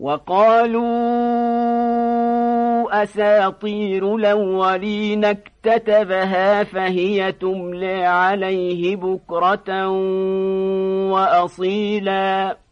وقالوا أساطير الأولين اكتتبها فهي تملي عليه بكرة وأصيلاً.